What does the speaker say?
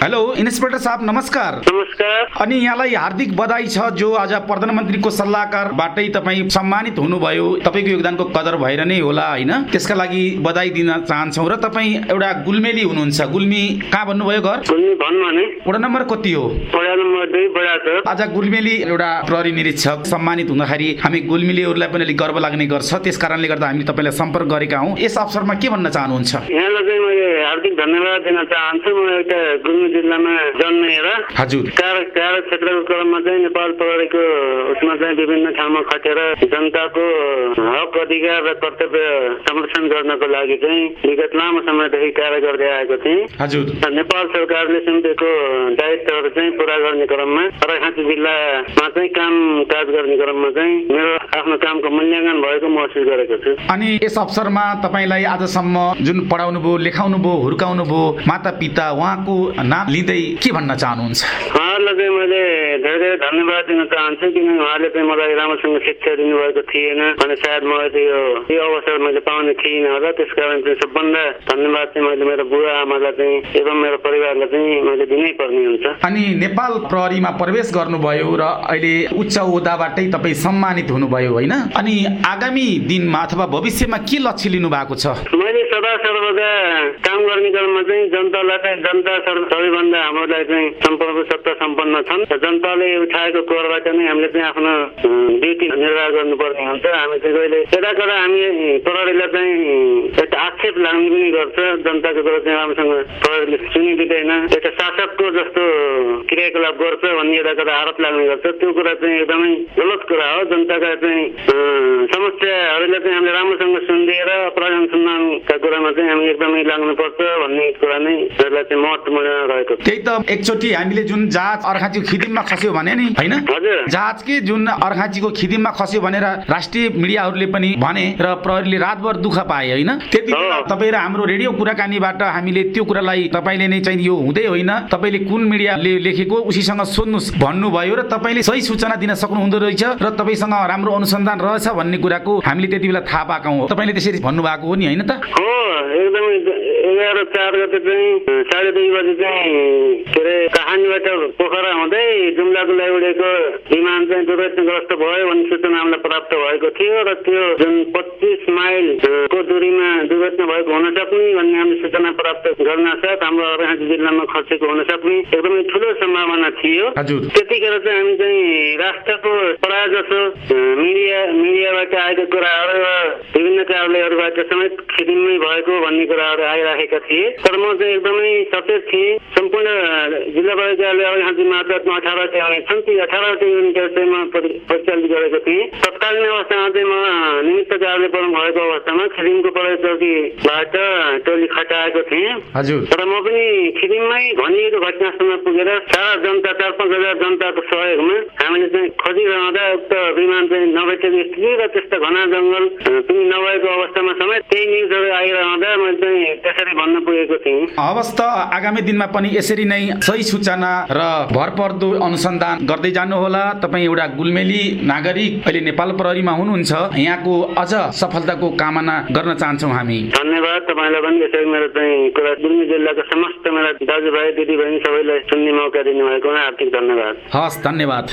Hello inspector साहब नमस्कार। नमस्कार। अनि यहाँलाई हार्दिक बधाई छ जो आज प्रधानमन्त्रीको सल्लाहकारबाटै तपाईँ सम्मानित हुनुभयो। तपाईँको योगदानको कदर भएर नै होला होइन? त्यसका लागि बधाई दिन चाहन्छौँ र तपाईँ एउटा गुल्मेली हुनुहुन्छ। गुल्मी कहाँ भन्नुभयो घर? वडा नम्बर कति हो? आज गुल्मेली एउटा प्रहरी निरीक्षक सम्मानित हुँदाखेरि हामी गुल्मेलीहरूलाई पनि अलिक गर्व लाग्ने गर्छ। त्यस कारणले गर्दा हामीले तपाईँलाई सम्पर्क गरेका हौँ। यस अवसरमा के भन्न चाहनुहुन्छ? यहाँलाई चाहिँ मैले हार्दिक धन्यवाद दिन चाहन्छु। म एउटा गुल्मी जिल्लामा जन्मेर हजुर। कार्य कार्य क्षेत्रको क्रममा चाहिँ नेपाल प्रहरीको उसमा चाहिँ विभिन्न ठाउँमा खटेर जनताको हक अधिकार र कर्तव्य संरक्षण गर्नको लागि चाहिँ विगत लामो समयदेखि कार्य गर्दै आएको थिएँ। हजुर। नेपाल सरकारले सुम्पेको दायित्वहरू चाहिँ पुरा गर्ने क्रममा अर्घाँची जिल्लामा चाहिँ काम काज गर्ने क्रममा चाहिँ मेरो आफ्नो कामको मूल्याङ्कन भएको महसुस गरेको छु। अनि यस अवसरमा तपाईँलाई आजसम्म जुन पढाउनु भयो लेखाउनु भयो हुर्काउनु भयो माता पिता उहाँको नाम लिँदै के भन्न चाहनुहुन्छ? मैले धेरै धेरै धन्यवाद दिन चाहन्छु किनभने उहाँले चाहिँ मलाई राम्रोसँग शिक्षा दिनुभएको थिएन अनि सायद मलाई चाहिँ यो यो अवसर मैले पाउने थिइनँ होला। त्यस कारण चाहिँ सबभन्दा धन्यवाद चाहिँ मैले मेरो बुवा आमालाई चाहिँ एवं मेरो परिवारलाई चाहिँ मैले दिनै पर्ने हुन्छ। अनि नेपाल प्रहरीमा प्रवेश गर्नुभयो र अहिले उच्च ओदाबाटै तपाईँ सम्मानित हुनुभयो होइन? अनि आगामी दिनमा अथवा भविष्यमा के लक्ष्य लिनु भएको छ? मैले सदा सर्वदा काम गर्ने क्रममा चाहिँ जनतालाई चाहिँ जनता सबैभन्दा हामीलाई चाहिँ सम्पूर्ण सत्ता सम्पन्न छन्। र जनताले उठाएको करबाट नै हामीले चाहिँ आफ्नो ड्युटी निर्वाह गर्नुपर्ने हुन्छ। हामी चाहिँ कहिले यता कता हामी प्रहरीलाई चाहिँ आक्षेप लाग्ने पनि गर्छ जनताको कुरा चाहिँ राम्रोसँग प्रहरीले सुनिदिँदैन एउटा शासकको जस्तो क्रियाकलाप गर्छ भन्ने यता कता आरोप लाग्ने गर्छ। त्यो कुरा चाहिँ एकदमै गलत कुरा हो। जनताका चाहिँ समस्याहरूलाई चाहिँ हामीले राम्रोसँग सुनिदिएर अपराध अनुसन्धानका कुरामा चाहिँ हामी एकदमै लाग्नुपर्छ भन्ने कुरा नै यसलाई चाहिँ महत्त्वपूर्ण रहेको छ। त्यही त एकचोटि हामीले जुन जहाज अर्खाँचीको खिदिममा खस्यो भने नि होइन? हजुर। जहाजकै जुन अर्खाँचीको खिदिममा खस्यो भनेर राष्ट्रिय मिडियाहरूले पनि भने र प्रहरीले रातभर दुःख पाए होइन? त्यति। तपाईँ र हाम्रो रेडियो कुराकानीबाट हामीले त्यो कुरालाई तपाईँले नै चाहिँ यो हुँदै होइन तपाईँले कुन मिडियाले लेखेको उसीसँग सोध्नुहोस् भन्नुभयो र तपाईँले सही सूचना दिन सक्नुहुँदो रहेछ र तपाईँसँग राम्रो अनुसन्धान रहेछ भन्ने कुराको हामीले त्यति बेला थाहा पाएका हौँ। तपाईँले त्यसरी भन्नुभएको हो नि होइन त? एकदमै एघार चार गते चाहिँ साढे दुई बजी चाहिँ के अरे कहानीबाट पोखरा हुँदै जुम्लाको लागि उडेको विमान चाहिँ दुर्घटनाग्रस्त भयो भन्ने सूचना हामीलाई प्राप्त भएको थियो र त्यो जुन पच्चिस माइल अ, को दूरीमा दुर्घटना भएको हुन सक्ने भन्ने हामीले सूचना प्राप्त गर्न साथ हाम्रो अर्घाँची जिल्लामा खसेको हुन सक्ने एकदमै ठुलो सम्भावना थियो। त्यतिखेर चाहिँ हामी चाहिँ राष्ट्रको प्रायः जसो मिडिया मिडियाबाट आएको कुराहरू र विभिन्न कार्यालयहरूबाट समेत खिदिममै भएको भन्ने कुराहरू आइराखेका थिए। तर म चाहिँ एकदमै सचेत थिएँ। सम्पूर्ण जिल्ला कार्यालय यहाँ मात्रामा अठारवटा युनिट छन् ती अठारवटा युनिटहरू चाहिँ म परि- परिचालित गरेको थिएँ तत्कालीन अवस्थामा चाहिँ म निमित्त कार्यालय पर्नु भएको अवस्थामा खिदिमको प्रयोग चौकीबाट टोली खटाएको थिएँ। हजुर। तर म पनि खिदिममै भनिएको घटनास्थलमा पुगेर सारा जनता चार पाँच हजार जनताको सहयोगमा हामीले चाहिँ खोजिरहँदा उक्त विमान चाहिँ नभेटेको स्थिति र त्यस्ता घना जङ्गल पनि नभएको अवस्थामा समेत त्यही न्युजहरू आइरहँदा मैले चाहिँ त्यसरी भन्न पुगेको थिएँ। हवस् त आगामी दिनमा पनि यसरी नै सही सूचना र भरपर्दो अनुसन्धान गर्दै जानुहोला। तपाईँ एउटा गुलमेली नागरिक अहिले नेपाल प्रहरीमा हुनुहुन्छ। यहाँको अझ सफलताको कामना गर्न चाहन्छौँ हामी। धन्यवाद तपाईँलाई पनि यसरी मेरो चाहिँ कुरा गुल्मी जिल्लाको समस्त मेरा दाजुभाइ दिदीबहिनी सबैलाई सुन्ने मौका दिनुभएकोमा हार्दिक धन्यवाद। हस् धन्यवाद।